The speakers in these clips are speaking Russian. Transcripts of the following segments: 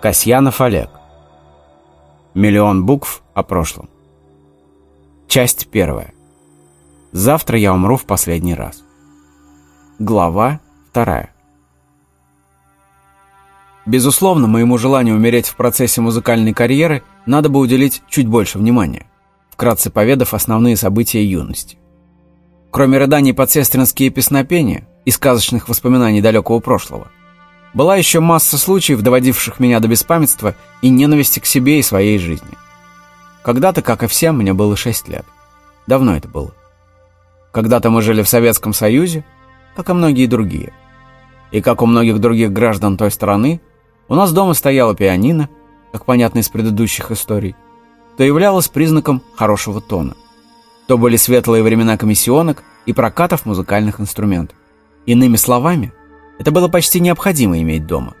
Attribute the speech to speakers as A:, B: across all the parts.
A: Касьянов Олег. Миллион букв о прошлом. Часть первая. Завтра я умру в последний раз. Глава вторая. Безусловно, моему желанию умереть в процессе музыкальной карьеры надо бы уделить чуть больше внимания, вкратце поведав основные события юности. Кроме рыданий под сестринские песнопения и сказочных воспоминаний далекого прошлого, была еще масса случаев, доводивших меня до беспамятства и ненависти к себе и своей жизни. Когда-то, как и всем, мне было 6 лет. Давно это было. Когда-то мы жили в Советском Союзе, как и многие другие. И как у многих других граждан той страны, у нас дома стояла пианино, как понятно из предыдущих историй, то являлось признаком хорошего тона. То были светлые времена комиссионок и прокатов музыкальных инструментов. Иными словами, это было почти необходимо иметь дома.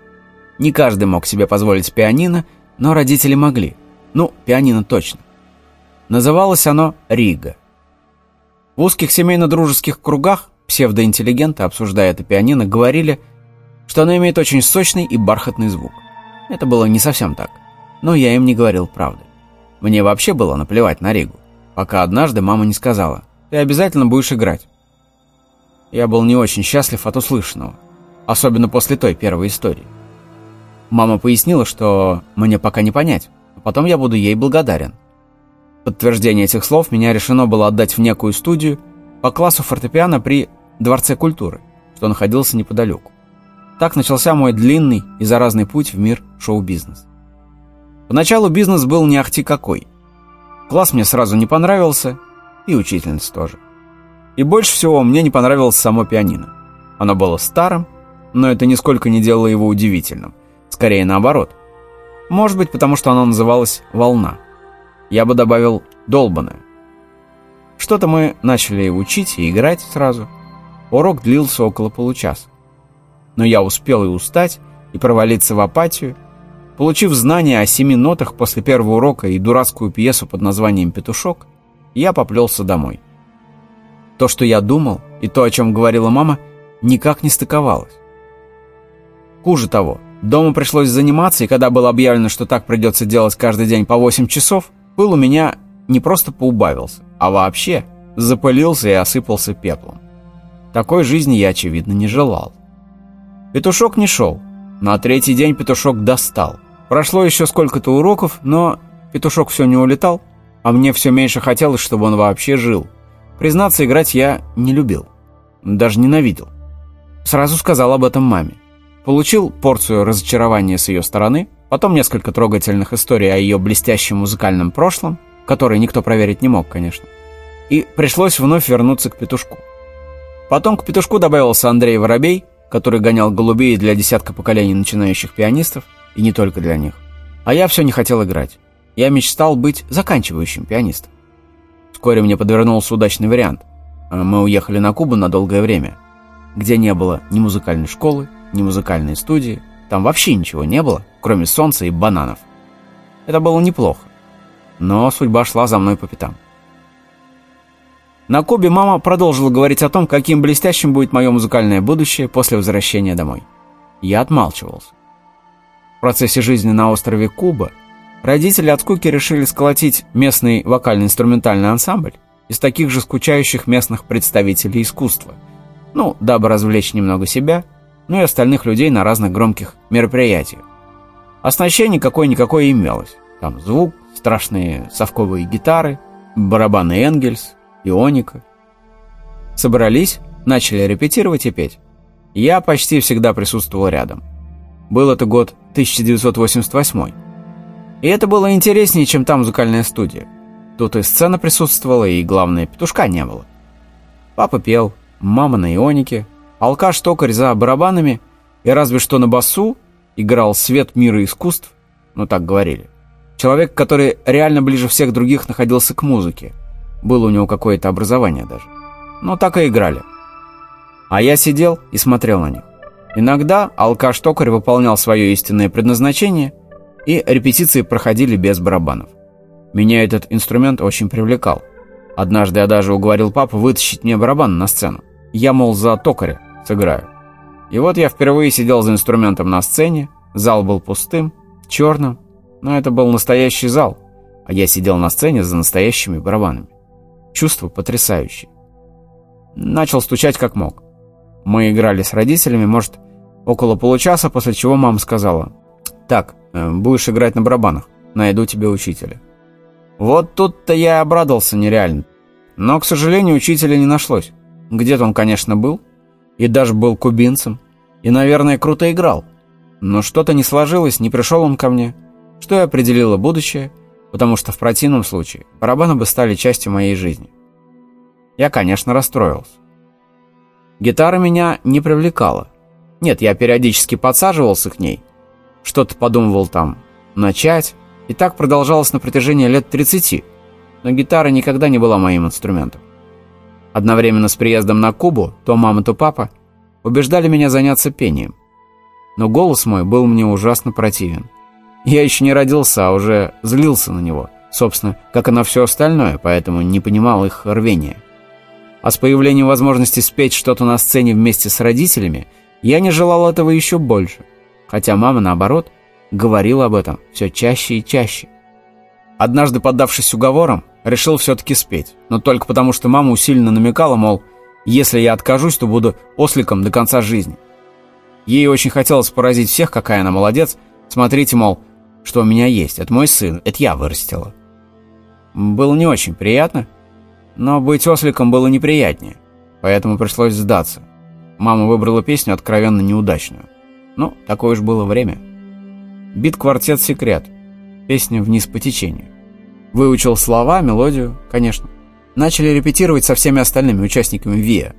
A: Не каждый мог себе позволить пианино, но родители могли. Ну, пианино точно. Называлось оно «Рига». В узких семейно-дружеских кругах псевдоинтеллигенты, обсуждая это пианино, говорили, что оно имеет очень сочный и бархатный звук. Это было не совсем так, но я им не говорил правды. Мне вообще было наплевать на Ригу, пока однажды мама не сказала, «Ты обязательно будешь играть». Я был не очень счастлив от услышанного особенно после той первой истории. Мама пояснила, что мне пока не понять, а потом я буду ей благодарен. Подтверждение этих слов меня решено было отдать в некую студию по классу фортепиано при Дворце культуры, что находился неподалеку. Так начался мой длинный и заразный путь в мир шоу-бизнес. Поначалу бизнес был не ахти какой. Класс мне сразу не понравился, и учительница тоже. И больше всего мне не понравилось само пианино. Оно было старым, но это нисколько не делало его удивительным. Скорее наоборот. Может быть, потому что она называлась «Волна». Я бы добавил «долбаная». Что-то мы начали учить и играть сразу. Урок длился около получаса. Но я успел и устать, и провалиться в апатию. Получив знания о семи нотах после первого урока и дурацкую пьесу под названием «Петушок», я поплелся домой. То, что я думал, и то, о чем говорила мама, никак не стыковалось. Хуже того, дома пришлось заниматься, и когда было объявлено, что так придется делать каждый день по 8 часов, пыл у меня не просто поубавился, а вообще запылился и осыпался пеплом. Такой жизни я, очевидно, не желал. Петушок не шел. На третий день петушок достал. Прошло еще сколько-то уроков, но петушок все не улетал, а мне все меньше хотелось, чтобы он вообще жил. Признаться, играть я не любил. Даже ненавидел. Сразу сказал об этом маме. Получил порцию разочарования с ее стороны, потом несколько трогательных историй о ее блестящем музыкальном прошлом, которые никто проверить не мог, конечно. И пришлось вновь вернуться к петушку. Потом к петушку добавился Андрей Воробей, который гонял голубей для десятка поколений начинающих пианистов, и не только для них. А я все не хотел играть. Я мечтал быть заканчивающим пианистом. Вскоре мне подвернулся удачный вариант. Мы уехали на Кубу на долгое время, где не было ни музыкальной школы, ни музыкальной студии. Там вообще ничего не было, кроме солнца и бананов. Это было неплохо. Но судьба шла за мной по пятам. На Кубе мама продолжила говорить о том, каким блестящим будет мое музыкальное будущее после возвращения домой. Я отмалчивался. В процессе жизни на острове Куба родители от скуки решили сколотить местный вокально-инструментальный ансамбль из таких же скучающих местных представителей искусства. Ну, дабы развлечь немного себя – ну и остальных людей на разных громких мероприятиях. Оснащение какое-никакое имелось. Там звук, страшные совковые гитары, барабаны Энгельс, ионика. Собрались, начали репетировать и петь. Я почти всегда присутствовал рядом. Был это год 1988. И это было интереснее, чем там музыкальная студия. Тут и сцена присутствовала, и, главное, петушка не было. Папа пел, мама на ионике, Алкаш-токарь за барабанами и разве что на басу играл свет мира искусств, ну так говорили. Человек, который реально ближе всех других находился к музыке. Было у него какое-то образование даже. Но так и играли. А я сидел и смотрел на них. Иногда алкаш-токарь выполнял свое истинное предназначение, и репетиции проходили без барабанов. Меня этот инструмент очень привлекал. Однажды я даже уговорил папу вытащить мне барабан на сцену. Я, мол, за токаря сыграю. И вот я впервые сидел за инструментом на сцене, зал был пустым, черным, но это был настоящий зал, а я сидел на сцене за настоящими барабанами. Чувство потрясающее. Начал стучать как мог. Мы играли с родителями, может, около получаса, после чего мама сказала, «Так, э, будешь играть на барабанах, найду тебе учителя». Вот тут-то я обрадовался нереально. Но, к сожалению, учителя не нашлось. Где-то он, конечно, был, и даже был кубинцем, и, наверное, круто играл. Но что-то не сложилось, не пришел он ко мне, что и определило будущее, потому что в противном случае барабаны бы стали частью моей жизни. Я, конечно, расстроился. Гитара меня не привлекала. Нет, я периодически подсаживался к ней, что-то подумывал там начать, и так продолжалось на протяжении лет 30, но гитара никогда не была моим инструментом. Одновременно с приездом на Кубу то мама, то папа убеждали меня заняться пением. Но голос мой был мне ужасно противен. Я еще не родился, а уже злился на него, собственно, как и на все остальное, поэтому не понимал их рвения. А с появлением возможности спеть что-то на сцене вместе с родителями, я не желал этого еще больше. Хотя мама, наоборот, говорил об этом все чаще и чаще. Однажды, поддавшись уговорам, решил все-таки спеть, но только потому, что мама усиленно намекала, мол, если я откажусь, то буду осликом до конца жизни. Ей очень хотелось поразить всех, какая она молодец. Смотрите, мол, что у меня есть, это мой сын, это я вырастила. Было не очень приятно, но быть осликом было неприятнее, поэтому пришлось сдаться. Мама выбрала песню откровенно неудачную. Ну, такое уж было время. Бит-квартет «Секрет». Песня «Вниз по течению». Выучил слова, мелодию, конечно. Начали репетировать со всеми остальными участниками ВИА.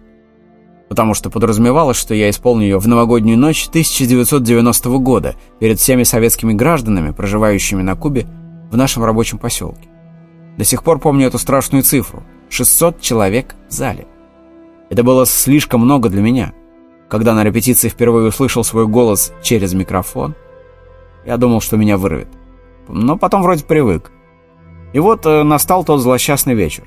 A: Потому что подразумевалось, что я исполню ее в новогоднюю ночь 1990 года перед всеми советскими гражданами, проживающими на Кубе в нашем рабочем поселке. До сих пор помню эту страшную цифру – 600 человек в зале. Это было слишком много для меня. Когда на репетиции впервые услышал свой голос через микрофон – я думал, что меня вырвет. Но потом вроде привык. И вот э, настал тот злосчастный вечер.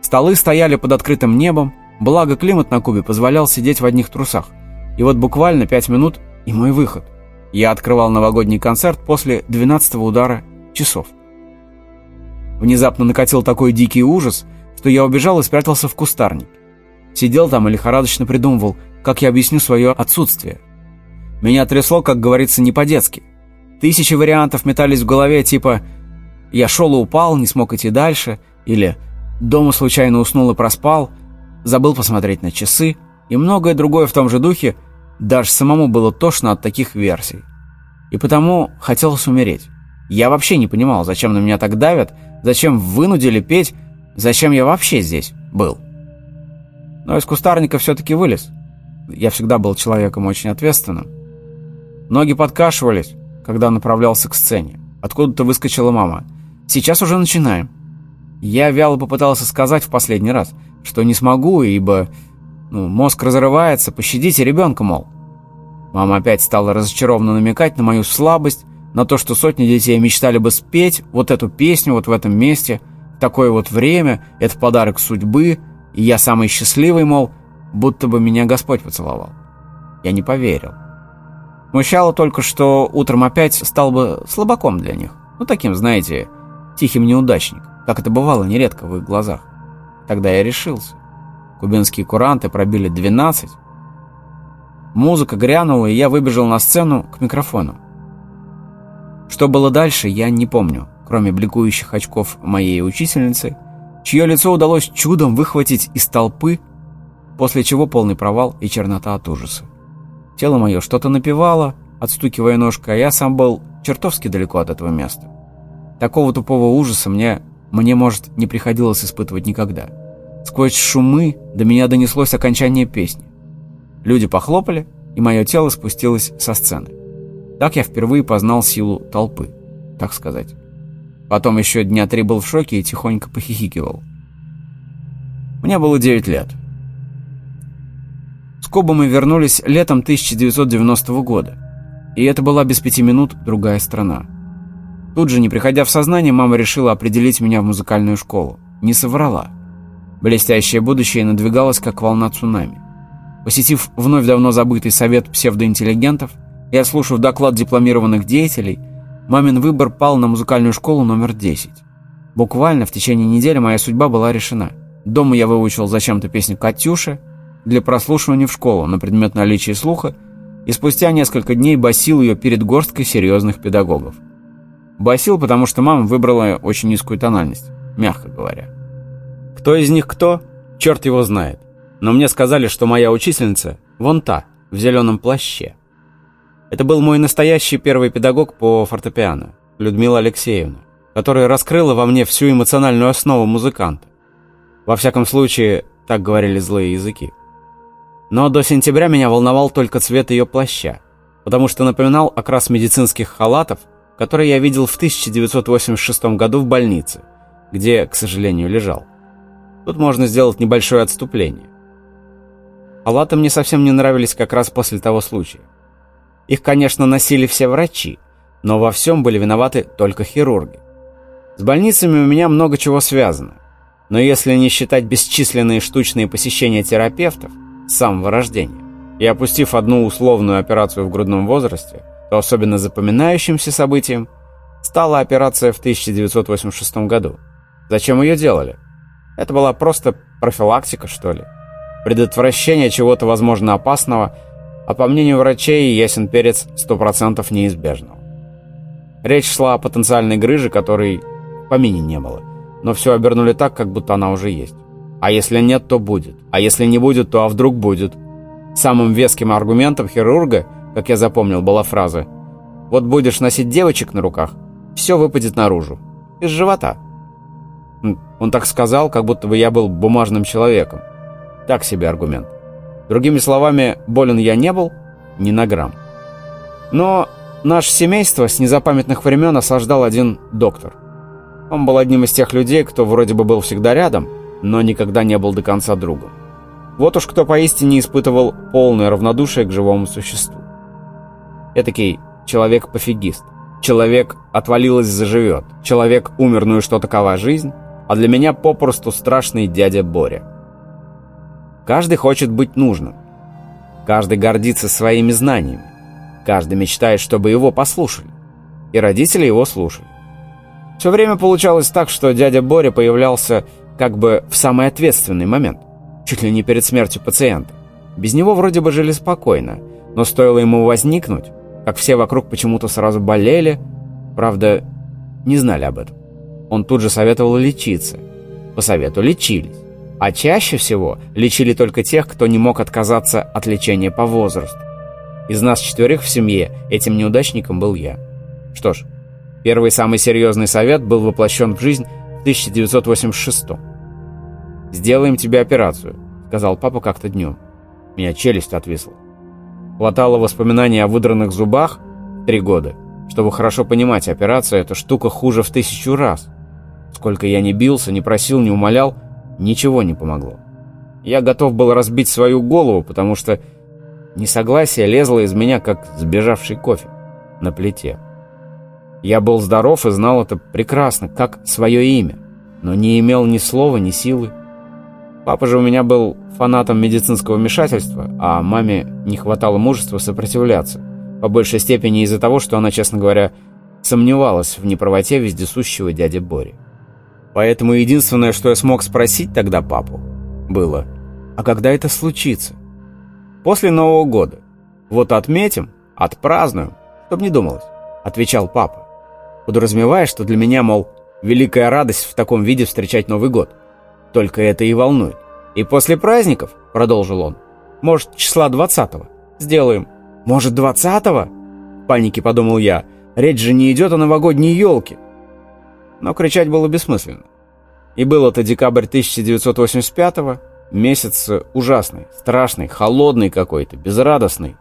A: Столы стояли под открытым небом, благо климат на Кубе позволял сидеть в одних трусах. И вот буквально пять минут и мой выход. Я открывал новогодний концерт после 12 удара часов. Внезапно накатил такой дикий ужас, что я убежал и спрятался в кустарник. Сидел там и лихорадочно придумывал, как я объясню свое отсутствие. Меня трясло, как говорится, не по-детски. Тысячи вариантов метались в голове, типа «я шел и упал, не смог идти дальше» или «дома случайно уснул и проспал», «забыл посмотреть на часы» и многое другое в том же духе, даже самому было тошно от таких версий. И потому хотелось умереть. Я вообще не понимал, зачем на меня так давят, зачем вынудили петь, зачем я вообще здесь был. Но из кустарника все-таки вылез. Я всегда был человеком очень ответственным. Ноги подкашивались, когда направлялся к сцене. Откуда-то выскочила мама. «Сейчас уже начинаем». Я вяло попытался сказать в последний раз, что не смогу, ибо ну, мозг разрывается, пощадите ребенка, мол. Мама опять стала разочарованно намекать на мою слабость, на то, что сотни детей мечтали бы спеть вот эту песню вот в этом месте, такое вот время, это подарок судьбы, и я самый счастливый, мол, будто бы меня Господь поцеловал. Я не поверил. Смущало только, что утром опять стал бы слабаком для них. Ну, таким, знаете, тихим неудачник, как это бывало нередко в их глазах. Тогда я решился. Кубинские куранты пробили 12. Музыка грянула, и я выбежал на сцену к микрофону. Что было дальше, я не помню, кроме бликующих очков моей учительницы, чье лицо удалось чудом выхватить из толпы, после чего полный провал и чернота от ужаса. Тело мое что-то напевало, отстукивая ножкой, а я сам был чертовски далеко от этого места. Такого тупого ужаса мне, мне, может, не приходилось испытывать никогда. Сквозь шумы до меня донеслось окончание песни. Люди похлопали, и мое тело спустилось со сцены. Так я впервые познал силу толпы, так сказать. Потом еще дня три был в шоке и тихонько похихикивал. Мне было 9 лет. С Коба мы вернулись летом 1990 года. И это была без пяти минут другая страна. Тут же, не приходя в сознание, мама решила определить меня в музыкальную школу. Не соврала. Блестящее будущее надвигалось, как волна цунами. Посетив вновь давно забытый совет псевдоинтеллигентов и отслушав доклад дипломированных деятелей, мамин выбор пал на музыкальную школу номер 10. Буквально в течение недели моя судьба была решена. Дома я выучил зачем-то песню «Катюша» для прослушивания в школу на предмет наличия слуха и спустя несколько дней басил ее перед горсткой серьезных педагогов. Басил, потому что мама выбрала очень низкую тональность, мягко говоря. Кто из них кто, черт его знает. Но мне сказали, что моя учительница вон та, в зеленом плаще. Это был мой настоящий первый педагог по фортепиано, Людмила Алексеевна, которая раскрыла во мне всю эмоциональную основу музыканта. Во всяком случае, так говорили злые языки. Но до сентября меня волновал только цвет ее плаща, потому что напоминал окрас медицинских халатов, которые я видел в 1986 году в больнице, где, к сожалению, лежал. Тут можно сделать небольшое отступление. Халаты мне совсем не нравились как раз после того случая. Их, конечно, носили все врачи, но во всем были виноваты только хирурги. С больницами у меня много чего связано. Но если не считать бесчисленные штучные посещения терапевтов с самого рождения, и опустив одну условную операцию в грудном возрасте, то особенно запоминающимся событием стала операция в 1986 году. Зачем ее делали? Это была просто профилактика, что ли? Предотвращение чего-то, возможно, опасного, а по мнению врачей, ясен перец 100% неизбежного. Речь шла о потенциальной грыже, которой в помине не было. Но все обернули так, как будто она уже есть. А если нет, то будет. А если не будет, то а вдруг будет. Самым веским аргументом хирурга, как я запомнил, была фраза «Вот будешь носить девочек на руках, все выпадет наружу. Из живота». Он так сказал, как будто бы я был бумажным человеком. Так себе аргумент. Другими словами, болен я не был ни на грамм. Но наше семейство с незапамятных времен осаждал один доктор. Он был одним из тех людей, кто вроде бы был всегда рядом, но никогда не был до конца другом. Вот уж кто поистине испытывал полное равнодушие к живому существу. Этакий человек-пофигист. Человек отвалилось заживет. Человек умер, ну и что такова жизнь? а для меня попросту страшный дядя Боря. Каждый хочет быть нужным. Каждый гордится своими знаниями. Каждый мечтает, чтобы его послушали. И родители его слушали. Все время получалось так, что дядя Боря появлялся как бы в самый ответственный момент, чуть ли не перед смертью пациента. Без него вроде бы жили спокойно, но стоило ему возникнуть, как все вокруг почему-то сразу болели, правда, не знали об этом он тут же советовал лечиться. По совету лечились. А чаще всего лечили только тех, кто не мог отказаться от лечения по возрасту. Из нас четверых в семье этим неудачником был я. Что ж, первый самый серьезный совет был воплощен в жизнь в 1986 «Сделаем тебе операцию», — сказал папа как-то днем. Меня челюсть отвисла. Хватало воспоминаний о выдранных зубах три года, чтобы хорошо понимать, операция — это штука хуже в тысячу раз. Сколько я не бился, не просил, не умолял, ничего не помогло. Я готов был разбить свою голову, потому что несогласие лезло из меня, как сбежавший кофе на плите. Я был здоров и знал это прекрасно, как свое имя, но не имел ни слова, ни силы. Папа же у меня был фанатом медицинского вмешательства, а маме не хватало мужества сопротивляться, по большей степени из-за того, что она, честно говоря, сомневалась в неправоте вездесущего дяди Бори. Поэтому единственное, что я смог спросить тогда папу, было, а когда это случится? После Нового года. Вот отметим, отпразднуем, чтоб не думалось, отвечал папа. Подразумевая, что для меня, мол, великая радость в таком виде встречать Новый год. Только это и волнует. И после праздников, продолжил он, может, числа 20-го, сделаем. Может, 20-го? В панике подумал я. Речь же не идет о новогодней елке но кричать было бессмысленно. И был это декабрь 1985-го, месяц ужасный, страшный, холодный какой-то, безрадостный.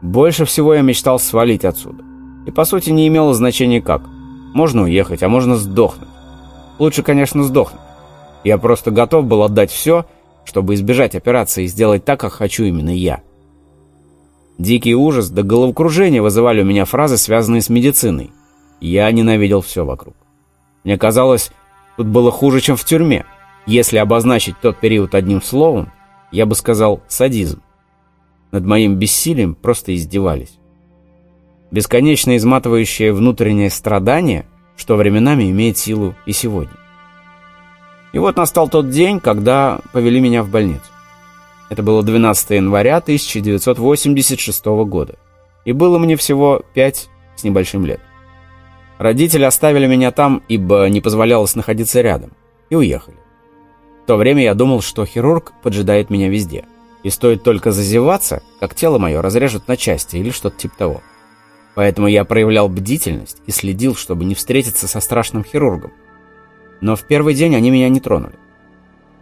A: Больше всего я мечтал свалить отсюда. И по сути не имело значения как. Можно уехать, а можно сдохнуть. Лучше, конечно, сдохнуть. Я просто готов был отдать все, чтобы избежать операции и сделать так, как хочу именно я. Дикий ужас до головокружения вызывали у меня фразы, связанные с медициной. Я ненавидел все вокруг. Мне казалось, тут было хуже, чем в тюрьме. Если обозначить тот период одним словом, я бы сказал «садизм». Над моим бессилием просто издевались. Бесконечно изматывающее внутреннее страдание, что временами имеет силу и сегодня. И вот настал тот день, когда повели меня в больницу. Это было 12 января 1986 года. И было мне всего пять с небольшим лет. Родители оставили меня там, ибо не позволялось находиться рядом, и уехали. В то время я думал, что хирург поджидает меня везде. И стоит только зазеваться, как тело мое разрежут на части или что-то типа того. Поэтому я проявлял бдительность и следил, чтобы не встретиться со страшным хирургом. Но в первый день они меня не тронули.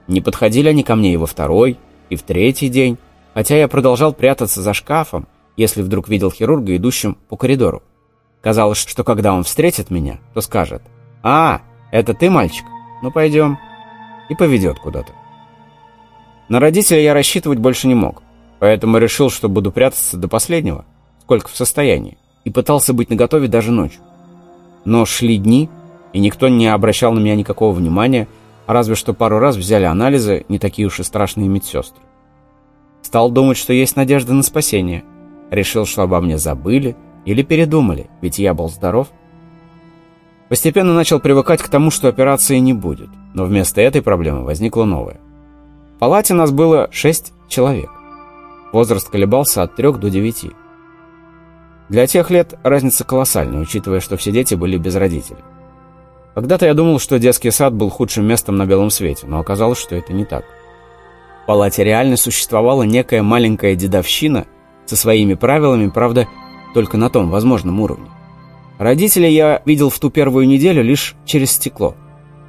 A: Не подходили они ко мне и во второй, и в третий день, хотя я продолжал прятаться за шкафом, если вдруг видел хирурга, идущим по коридору. Казалось, что когда он встретит меня, то скажет «А, это ты, мальчик? Ну, пойдем». И поведет куда-то. На родителя я рассчитывать больше не мог, поэтому решил, что буду прятаться до последнего, сколько в состоянии и пытался быть наготове даже ночью. Но шли дни, и никто не обращал на меня никакого внимания, разве что пару раз взяли анализы, не такие уж и страшные медсестры. Стал думать, что есть надежда на спасение. Решил, что обо мне забыли или передумали, ведь я был здоров. Постепенно начал привыкать к тому, что операции не будет, но вместо этой проблемы возникла новая. В палате нас было шесть человек. Возраст колебался от трех до девяти. Для тех лет разница колоссальная, учитывая, что все дети были без родителей. Когда-то я думал, что детский сад был худшим местом на белом свете, но оказалось, что это не так. В палате реально существовала некая маленькая дедовщина со своими правилами, правда, только на том возможном уровне. Родителей я видел в ту первую неделю лишь через стекло,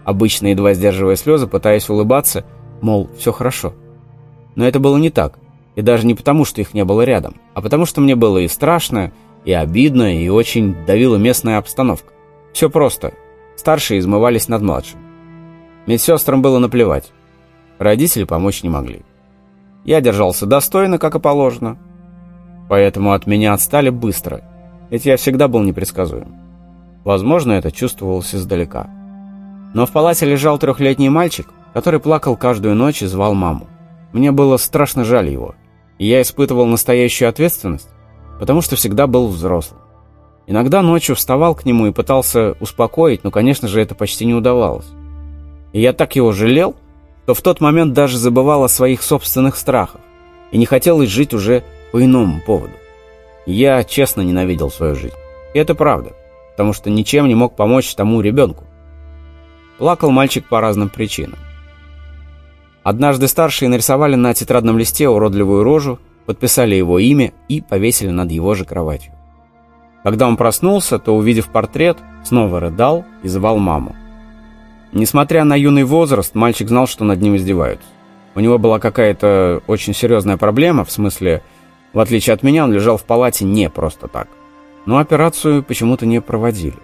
A: обычно едва сдерживая слезы, пытаясь улыбаться, мол, все хорошо. Но это было не так, и даже не потому, что их не было рядом, а потому, что мне было и страшно, и обидно, и очень давила местная обстановка. Все просто. Старшие измывались над младшим. Медсестрам было наплевать. Родители помочь не могли. Я держался достойно, как и положено. Поэтому от меня отстали быстро, ведь я всегда был непредсказуем. Возможно, это чувствовалось издалека. Но в палате лежал трехлетний мальчик, который плакал каждую ночь и звал маму. Мне было страшно жаль его, и я испытывал настоящую ответственность, потому что всегда был взрослым. Иногда ночью вставал к нему и пытался успокоить, но, конечно же, это почти не удавалось. И я так его жалел, что в тот момент даже забывал о своих собственных страхах и не хотелось жить уже по иному поводу. Я честно ненавидел свою жизнь. И это правда, потому что ничем не мог помочь тому ребенку. Плакал мальчик по разным причинам. Однажды старшие нарисовали на тетрадном листе уродливую рожу подписали его имя и повесили над его же кроватью. Когда он проснулся, то, увидев портрет, снова рыдал и звал маму. Несмотря на юный возраст, мальчик знал, что над ним издеваются. У него была какая-то очень серьезная проблема, в смысле, в отличие от меня, он лежал в палате не просто так. Но операцию почему-то не проводили.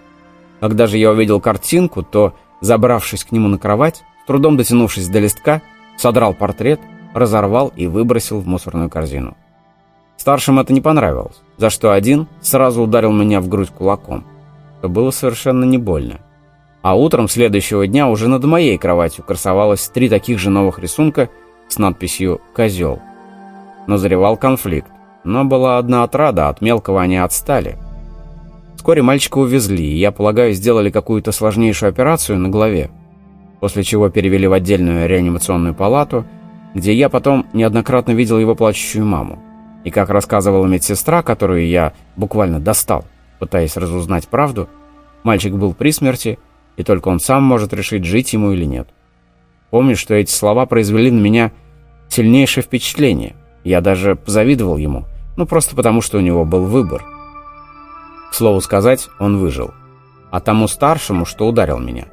A: Когда же я увидел картинку, то, забравшись к нему на кровать, с трудом дотянувшись до листка, содрал портрет разорвал и выбросил в мусорную корзину. Старшим это не понравилось, за что один сразу ударил меня в грудь кулаком. Это было совершенно не больно. А утром следующего дня уже над моей кроватью красовалось три таких же новых рисунка с надписью «Козел». Назревал конфликт, но была одна отрада, от мелкого они отстали. Вскоре мальчика увезли, и, я полагаю, сделали какую-то сложнейшую операцию на голове, после чего перевели в отдельную реанимационную палату – где я потом неоднократно видел его плачущую маму. И как рассказывала медсестра, которую я буквально достал, пытаясь разузнать правду, мальчик был при смерти, и только он сам может решить, жить ему или нет. Помню, что эти слова произвели на меня сильнейшее впечатление. Я даже позавидовал ему, ну просто потому, что у него был выбор. К слову сказать, он выжил. А тому старшему, что ударил меня,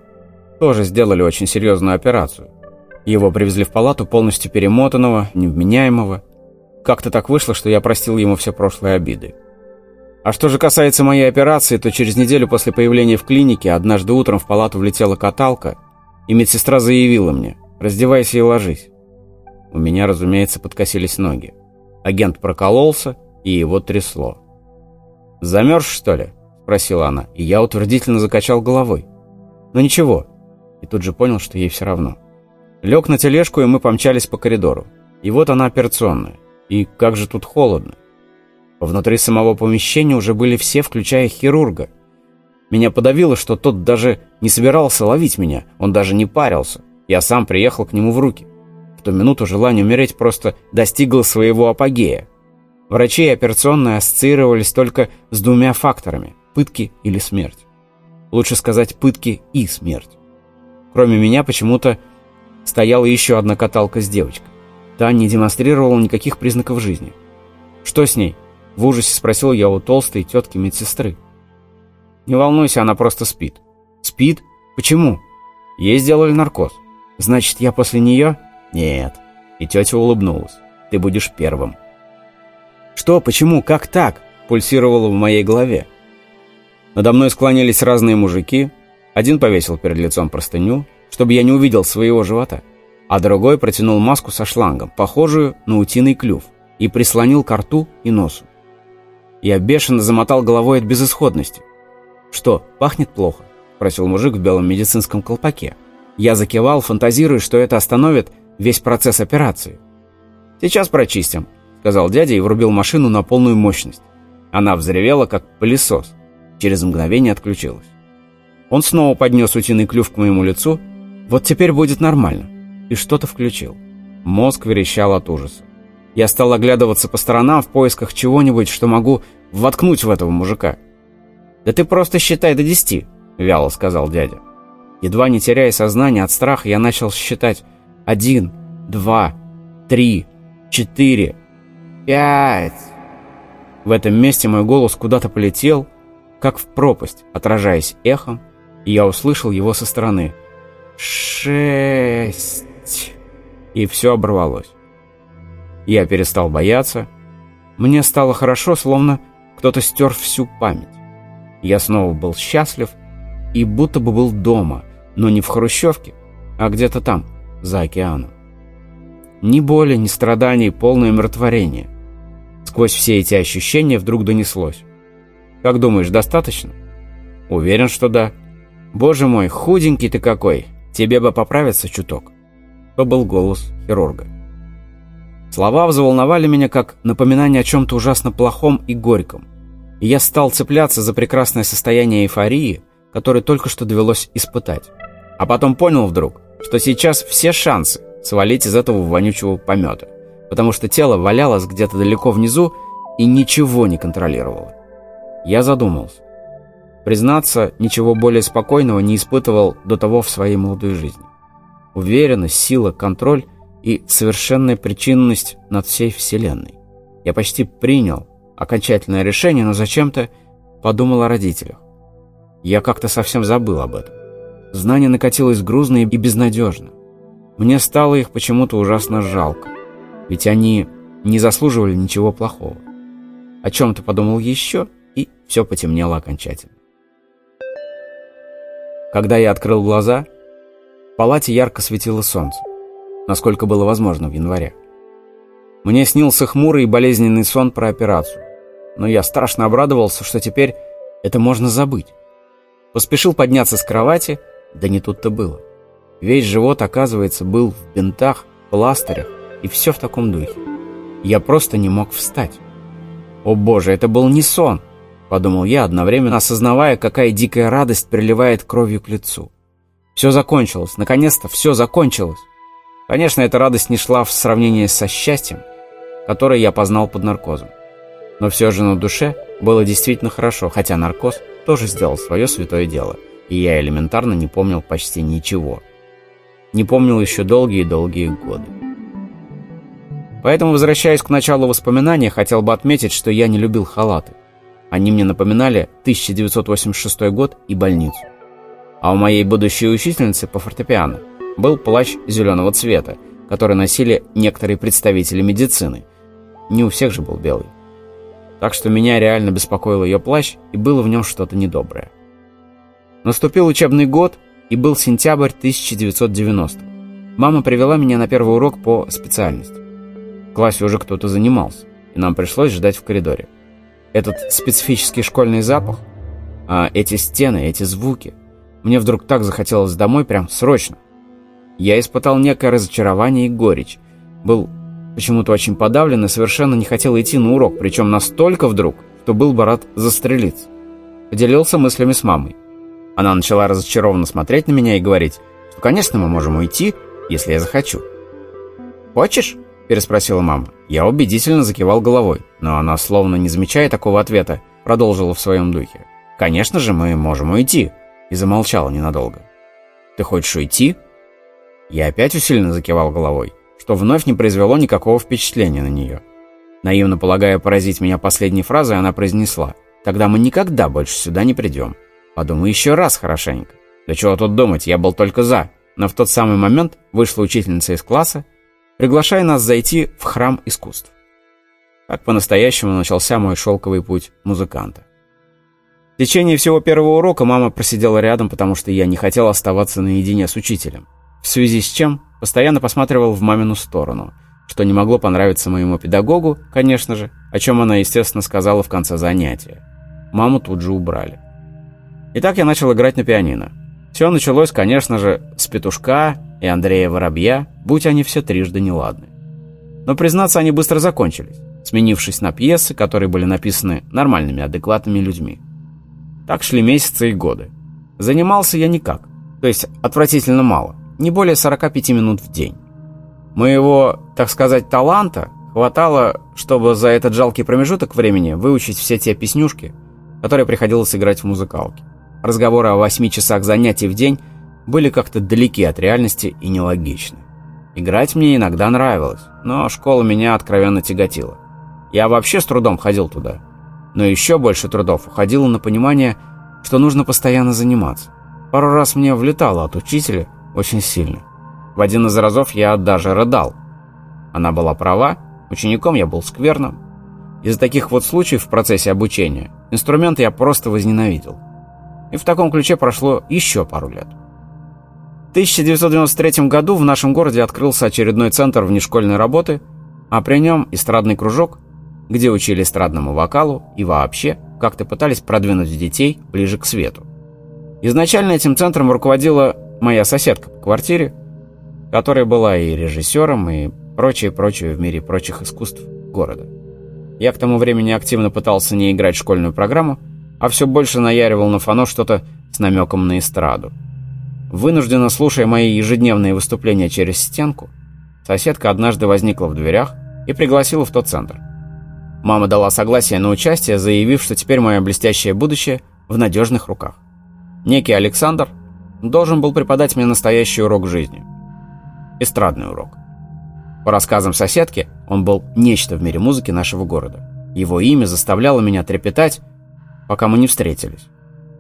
A: тоже сделали очень серьезную операцию – его привезли в палату полностью перемотанного, невменяемого. Как-то так вышло, что я простил ему все прошлые обиды. А что же касается моей операции, то через неделю после появления в клинике однажды утром в палату влетела каталка, и медсестра заявила мне «раздевайся и ложись». У меня, разумеется, подкосились ноги. Агент прокололся, и его трясло. «Замерз, что ли?» – спросила она, и я утвердительно закачал головой. «Ну ничего». И тут же понял, что ей все равно. Лег на тележку, и мы помчались по коридору. И вот она операционная. И как же тут холодно. Внутри самого помещения уже были все, включая хирурга. Меня подавило, что тот даже не собирался ловить меня, он даже не парился. Я сам приехал к нему в руки. В ту минуту желание умереть просто достигло своего апогея. Врачи и операционные ассоциировались только с двумя факторами – пытки или смерть. Лучше сказать пытки и смерть. Кроме меня почему-то стояла еще одна каталка с девочкой. Та не демонстрировала никаких признаков жизни. «Что с ней?» – в ужасе спросил я у толстой тетки медсестры. «Не волнуйся, она просто спит». «Спит? Почему?» «Ей сделали наркоз». «Значит, я после нее?» «Нет». И тетя улыбнулась. «Ты будешь первым». «Что? Почему? Как так?» – пульсировало в моей голове. Надо мной склонились разные мужики. Один повесил перед лицом простыню, чтобы я не увидел своего живота, а другой протянул маску со шлангом, похожую на утиный клюв, и прислонил к рту и носу. Я бешено замотал головой от безысходности. «Что, пахнет плохо?» – спросил мужик в белом медицинском колпаке. Я закивал, фантазируя, что это остановит весь процесс операции. «Сейчас прочистим», – сказал дядя и врубил машину на полную мощность. Она взревела, как пылесос. Через мгновение отключилась. Он снова поднес утиный клюв к моему лицу. Вот теперь будет нормально. И что-то включил. Мозг верещал от ужаса. Я стал оглядываться по сторонам в поисках чего-нибудь, что могу воткнуть в этого мужика. «Да ты просто считай до десяти», — вяло сказал дядя. Едва не теряя сознание от страха, я начал считать один, два, три, четыре, пять. В этом месте мой голос куда-то полетел, как в пропасть, отражаясь эхом, и я услышал его со стороны. «Шесть!» И все оборвалось. Я перестал бояться. Мне стало хорошо, словно кто-то стер всю память. Я снова был счастлив и будто бы был дома, но не в Хрущевке, а где-то там, за океаном. Ни боли, ни страданий, полное умиротворение. Сквозь все эти ощущения вдруг донеслось. Как думаешь, достаточно? Уверен, что да. Боже мой, худенький ты какой. Тебе бы поправиться чуток. То был голос хирурга. Слова взволновали меня, как напоминание о чем-то ужасно плохом и горьком. И я стал цепляться за прекрасное состояние эйфории, которое только что довелось испытать. А потом понял вдруг, что сейчас все шансы свалить из этого вонючего помета, потому что тело валялось где-то далеко внизу и ничего не контролировало. Я задумался. Признаться, ничего более спокойного не испытывал до того в своей молодой жизни. Уверенность, сила, контроль и совершенная причинность над всей Вселенной. Я почти принял окончательное решение, но зачем-то подумал о родителях. Я как-то совсем забыл об этом. Знание накатилось грузно и безнадежно. Мне стало их почему-то ужасно жалко, ведь они не заслуживали ничего плохого. О чем-то подумал еще – и все потемнело окончательно. Когда я открыл глаза, палате ярко светило солнце, насколько было возможно в январе. Мне снился хмурый и болезненный сон про операцию, но я страшно обрадовался, что теперь это можно забыть. Поспешил подняться с кровати, да не тут-то было. Весь живот, оказывается, был в бинтах, пластырях и все в таком духе. Я просто не мог встать. О боже, это был не сон подумал я, одновременно осознавая, какая дикая радость приливает кровью к лицу. Все закончилось, наконец-то все закончилось. Конечно, эта радость не шла в сравнении со счастьем, которое я познал под наркозом. Но все же на душе было действительно хорошо, хотя наркоз тоже сделал свое святое дело, и я элементарно не помнил почти ничего. Не помнил еще долгие-долгие годы. Поэтому, возвращаясь к началу воспоминания, хотел бы отметить, что я не любил халаты. Они мне напоминали 1986 год и больницу. А у моей будущей учительницы по фортепиано был плащ зеленого цвета, который носили некоторые представители медицины. Не у всех же был белый. Так что меня реально беспокоил ее плащ, и было в нем что-то недоброе. Наступил учебный год, и был сентябрь 1990 -го. Мама привела меня на первый урок по специальности. В классе уже кто-то занимался, и нам пришлось ждать в коридоре. Этот специфический школьный запах, а эти стены, эти звуки. Мне вдруг так захотелось домой прям срочно. Я испытал некое разочарование и горечь. Был почему-то очень подавлен и совершенно не хотел идти на урок, причем настолько вдруг, что был бы рад застрелиться. Поделился мыслями с мамой. Она начала разочарованно смотреть на меня и говорить, что, конечно, мы можем уйти, если я захочу. «Хочешь?» – переспросила мама. Я убедительно закивал головой, но она, словно не замечая такого ответа, продолжила в своем духе. «Конечно же, мы можем уйти!» И замолчала ненадолго. «Ты хочешь уйти?» Я опять усиленно закивал головой, что вновь не произвело никакого впечатления на нее. Наивно полагая поразить меня последней фразой, она произнесла «Тогда мы никогда больше сюда не придем. Подумай еще раз хорошенько». Да чего тут думать, я был только за. Но в тот самый момент вышла учительница из класса, приглашая нас зайти в храм искусств. Так по-настоящему начался мой шелковый путь музыканта. В течение всего первого урока мама просидела рядом, потому что я не хотел оставаться наедине с учителем. В связи с чем постоянно посматривал в мамину сторону, что не могло понравиться моему педагогу, конечно же, о чем она, естественно, сказала в конце занятия. Маму тут же убрали. Итак, я начал играть на пианино. Все началось, конечно же, с петушка и Андрея Воробья, будь они все трижды неладны. Но, признаться, они быстро закончились, сменившись на пьесы, которые были написаны нормальными, адекватными людьми. Так шли месяцы и годы. Занимался я никак, то есть отвратительно мало не более 45 минут в день. Моего, так сказать, таланта хватало, чтобы за этот жалкий промежуток времени выучить все те песнюшки, которые приходилось играть в музыкалке. Разговоры о 8 часах занятий в день были как-то далеки от реальности и нелогичны. Играть мне иногда нравилось, но школа меня откровенно тяготила. Я вообще с трудом ходил туда. Но еще больше трудов уходило на понимание, что нужно постоянно заниматься. Пару раз мне влетало от учителя, очень сильно. В один из разов я даже рыдал. Она была права, учеником я был скверным. Из-за таких вот случаев в процессе обучения инструмент я просто возненавидел. И в таком ключе прошло еще пару лет. В 1993 году в нашем городе открылся очередной центр внешкольной работы, а при нем эстрадный кружок, где учили эстрадному вокалу и вообще как-то пытались продвинуть детей ближе к свету. Изначально этим центром руководила моя соседка по квартире, которая была и режиссером, и прочее-прочее в мире прочих искусств города. Я к тому времени активно пытался не играть школьную программу, а все больше наяривал на фано что-то с намеком на эстраду. Вынужденно слушая мои ежедневные выступления через стенку, соседка однажды возникла в дверях и пригласила в тот центр. Мама дала согласие на участие, заявив, что теперь мое блестящее будущее в надежных руках. Некий Александр должен был преподать мне настоящий урок жизни. Эстрадный урок. По рассказам соседки, он был нечто в мире музыки нашего города. Его имя заставляло меня трепетать, пока мы не встретились.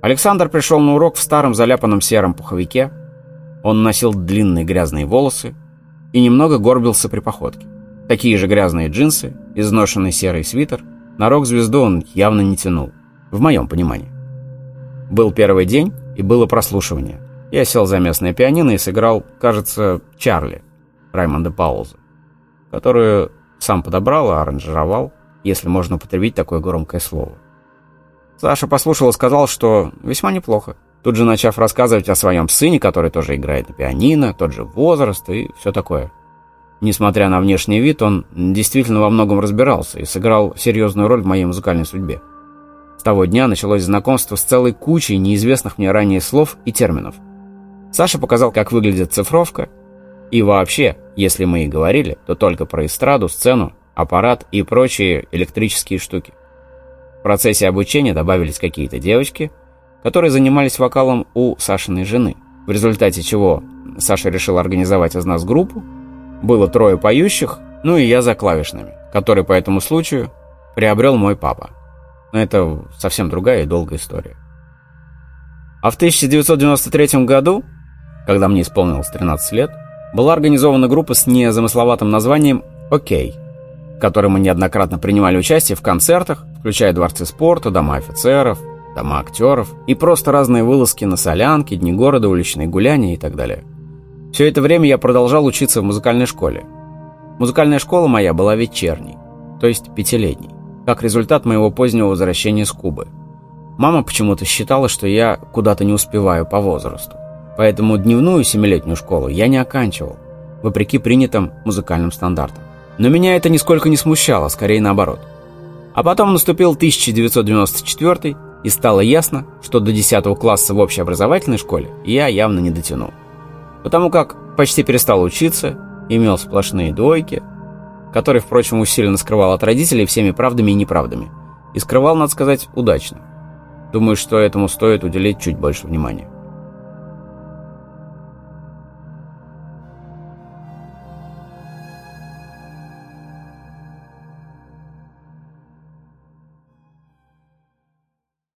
A: Александр пришел на урок в старом заляпанном сером пуховике. Он носил длинные грязные волосы и немного горбился при походке. Такие же грязные джинсы, изношенный серый свитер. На рок-звезду он явно не тянул, в моем понимании. Был первый день, и было прослушивание. Я сел за местное пианино и сыграл, кажется, Чарли Раймонда Паулза, которую сам подобрал и аранжировал, если можно употребить такое громкое слово. Саша послушал и сказал, что весьма неплохо. Тут же начав рассказывать о своем сыне, который тоже играет на пианино, тот же возраст и все такое. Несмотря на внешний вид, он действительно во многом разбирался и сыграл серьезную роль в моей музыкальной судьбе. С того дня началось знакомство с целой кучей неизвестных мне ранее слов и терминов – Саша показал, как выглядит цифровка. И вообще, если мы и говорили, то только про эстраду, сцену, аппарат и прочие электрические штуки. В процессе обучения добавились какие-то девочки, которые занимались вокалом у Сашиной жены, в результате чего Саша решил организовать из нас группу. Было трое поющих, ну и я за клавишными, который по этому случаю приобрел мой папа. Но это совсем другая и долгая история. А в 1993 году когда мне исполнилось 13 лет, была организована группа с незамысловатым названием «Окей», в которой мы неоднократно принимали участие в концертах, включая дворцы спорта, дома офицеров, дома актеров и просто разные вылазки на солянки, дни города, уличные гуляния и так далее. Все это время я продолжал учиться в музыкальной школе. Музыкальная школа моя была вечерней, то есть пятилетней, как результат моего позднего возвращения с Кубы. Мама почему-то считала, что я куда-то не успеваю по возрасту. Поэтому дневную семилетнюю школу я не оканчивал, вопреки принятым музыкальным стандартам. Но меня это нисколько не смущало, скорее наоборот. А потом наступил 1994 и стало ясно, что до 10 класса в общеобразовательной школе я явно не дотяну. Потому как почти перестал учиться, имел сплошные двойки, которые, впрочем, усиленно скрывал от родителей всеми правдами и неправдами. И скрывал, надо сказать, удачно. Думаю, что этому стоит уделить чуть больше внимания.